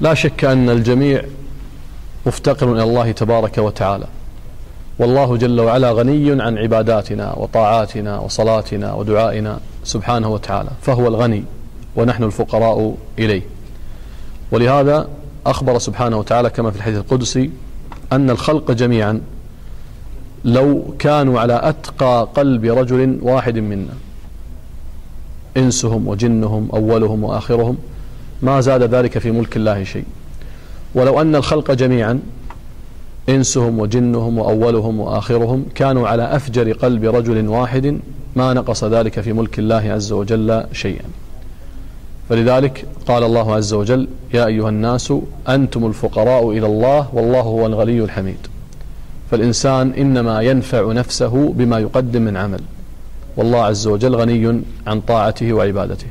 لا شك أن الجميع مفتقر إلى الله تبارك وتعالى. والله جل وعلا غني عن عباداتنا وطاعاتنا وصلاتنا ودعائنا سبحانه وتعالى فهو الغني ونحن الفقراء إليه. ولهذا أخبر سبحانه وتعالى كما في الحديث القدسي أن الخلق جميعا لو كانوا على أتقى قلب رجل واحد منا إنسهم وجنهم أولهم وآخرهم ما زاد ذلك في ملك الله شيء. ولو أن الخلق جميعا إنسهم وجنهم وأولهم وآخرهم كانوا على أفجر قلب رجل واحد ما نقص ذلك في ملك الله عز وجل شيئا. فلذلك قال الله عز وجل يا أيها الناس أنتم الفقراء إلى الله والله هو الغني الحميد. فالإنسان إنما ينفع نفسه بما يقدم من عمل. والله عز وجل غني عن طاعته وعبادته.